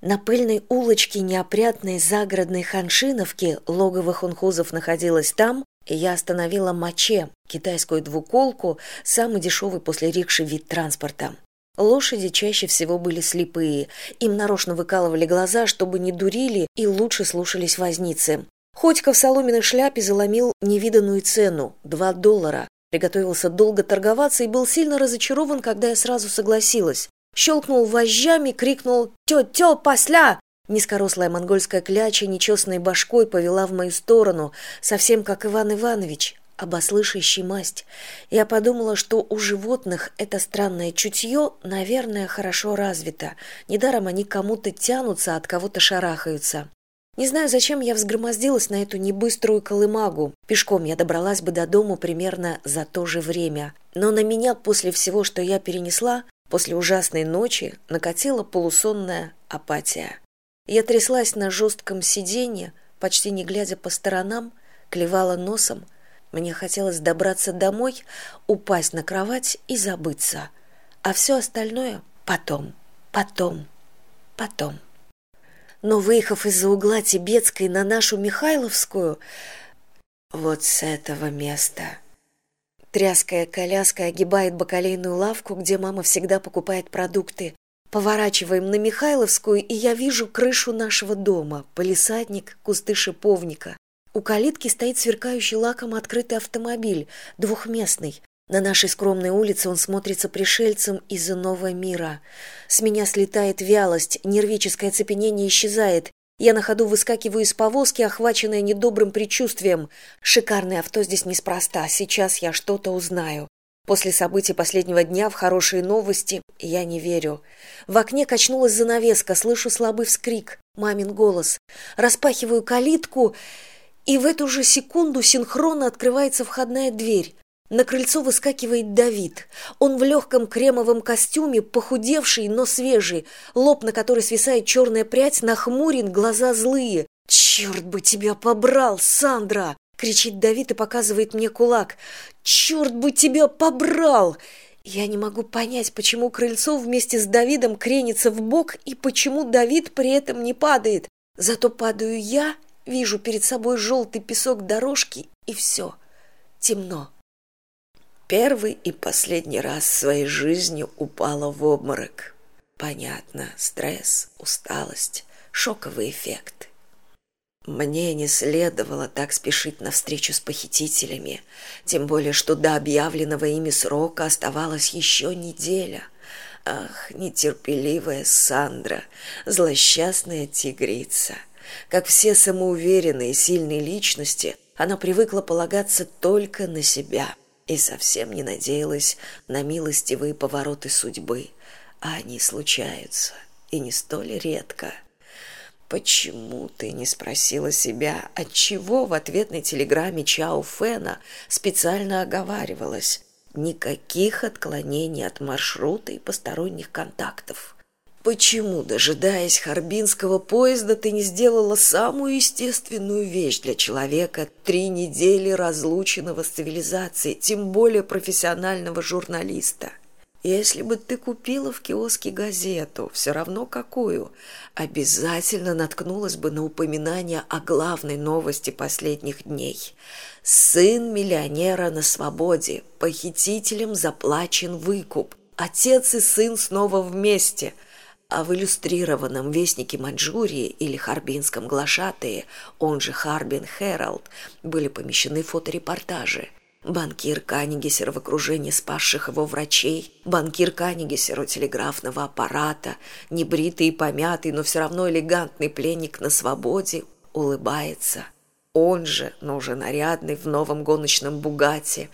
на пыльной улочке неопрятной загородной ханшиновки логово хунхузов находилось там и я остановила маче китайскую двуколку самый дешевый после рикши вид транспорта. Лошади чаще всего были слепые. Им нарочно выкалывали глаза чтобы не дурили и лучше слушались возницы. Ходька в соломенной шляпе заломил невиданную цену два доллара. Приготовился долго торговаться и был сильно разочарован когда я сразу согласилась щелкнул вожжами крикнул тё тё посля! Низкорослая монгольская кляча нечестной башкой повела в мою сторону совсем как иван иванович обослышащий масть. Я подумала что у животных это странное чутье наверное хорошо развито. Недаром они кому то тянутся от кого то шарахаются. Не знаю зачем я взгромоздилась на эту небыструю колымагу. Пешком я добралась бы до дому примерно за то же время. Но на меня после всего что я перенесла после ужасной ночи накатила полусонная апатия. Я тряслась на жестком сиденье почти не глядя по сторонам клевала носом. Мне хотелось добраться домой упасть на кровать и забыться. А все остальное потом потом потом. Но выехав из за угла тибетской на нашу михайловскую вот с этого места тряская коляска огибает бакалейную лавку где мама всегда покупает продукты поворачиваем на михайловскую и я вижу крышу нашего дома полисадник кусты шиповника у калитки стоит сверкающий лаком открытый автомобиль двухместный на нашей скромной улице он смотрится пришельцем из иного мира. С меня слетает вялость, нервическое цепенение исчезает. Я на ходу выскакиваю из повозки, охваченная недобрым предчувствием. Шикарное авто здесь неспроста, сейчас я что-то узнаю. После событий последнего дня в хорошие новости я не верю. В окне качнулась занавеска, слышу слабый вскрик, мамин голос. Распахиваю калитку, и в эту же секунду синхронно открывается входная дверь. На крыльцо выскакивает Давид. Он в легком кремовом костюме, похудевший, но свежий, лоб, на который свисает черная прядь, нахмурен, глаза злые. «Черт бы тебя побрал, Сандра!» — кричит Давид и показывает мне кулак. «Черт бы тебя побрал!» Я не могу понять, почему крыльцо вместе с Давидом кренится в бок и почему Давид при этом не падает. Зато падаю я, вижу перед собой желтый песок дорожки и все. Темно первый и последний раз в своей жизни упала в обморок. Понятно, стресс, усталость, шоковый эффект. Мне не следовало так спешить на встречу с похитителями, тем более, что до объявленного ими срока оставалась еще неделя. Ах, нетерпеливая Сандра, злосчастная тигрица. Как все самоуверенные сильные личности, она привыкла полагаться только на себя – и совсем не надеялась на милостивые повороты судьбы, а они случаются, и не столь редко. Почему ты не спросила себя, отчего в ответной телеграмме Чао Фэна специально оговаривалось никаких отклонений от маршрута и посторонних контактов? Почему, дожидаясь Харбинского поезда, ты не сделала самую естественную вещь для человека, три недели разлученного с цивилизацией, тем более профессионального журналиста? Если бы ты купила в киоске газету, все равно какую, обязательно наткнулась бы на упоминание о главной новости последних дней. Сын миллионера на свободе, похитителем заплачен выкуп. Отец и сын снова вместе – а в иллюстрированном вестнике Маньчжурии или Харбинском глашатые, он же Харбин Herald, были помещены фоторепортажи. Банкир Канигесер в окружении спасших его врачей, банкир Канигесер у телеграфного аппарата, небритый и помятый, но все равно элегантный пленник на свободе, улыбается. Он же, но уже нарядный, в новом гоночном бугате.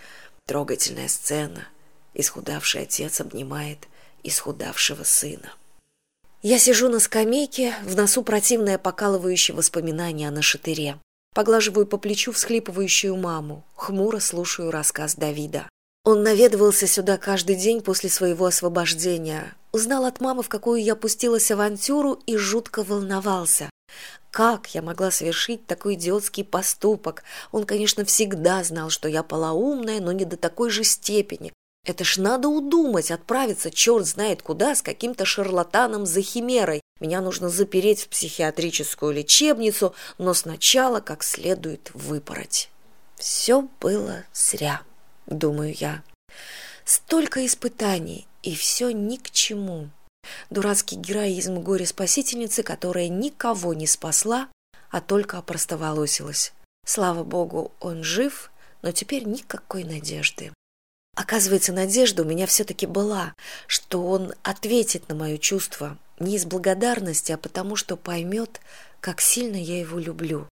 Трогательная сцена. Исхудавший отец обнимает исхудавшего сына. Я сижу на скамейке, в носу противное покалывающее воспоминание о нашатыре. Поглаживаю по плечу всхлипывающую маму, хмуро слушаю рассказ Давида. Он наведывался сюда каждый день после своего освобождения, узнал от мамы, в какую я пустилась авантюру и жутко волновался. Как я могла совершить такой идиотский поступок? Он, конечно, всегда знал, что я полоумная, но не до такой же степени, это ж надо удумать отправиться черт знает куда с каким то шарлатаном за химерой. Меня нужно запереть в психиатрическую лечебницу но сначала как следует выпороть. Все было зря думаю я. Столько испытаний и все ни к чему. Дурацкий героизм горе спасительницы которая никого не спасла а только опростоволосилась. Слава богу он жив но теперь никакой надежды оказывается надежда у меня все таки была что он ответит на мое чувство не из благодарности а потому что поймет как сильно я его люблю.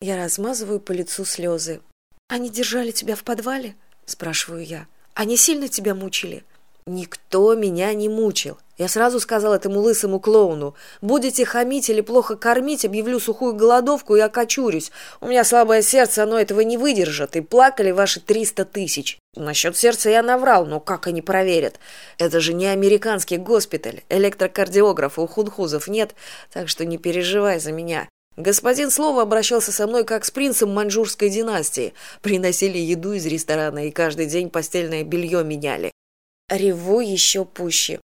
Я размазываю по лицу слезы они держали тебя в подвале спрашиваю я. Они сильно тебя мучили никто меня не мучил. Я сразу сказал этому лысому клоуну будете хамить или плохо кормить объявлю сухую голодовку и окочурюсь. У меня слабое сердце оно этого не выдержит и плакали ваши триста тысяч насчет сердца я наврал но как они проверят? Это же не американский госпиталь электрокардиографа у хунхузов нет так что не переживай за меня господин слово обращался со мной как с принцем маньчжурской династии. Приносили еду из ресторана и каждый день постельное белье меняли реву еще пуще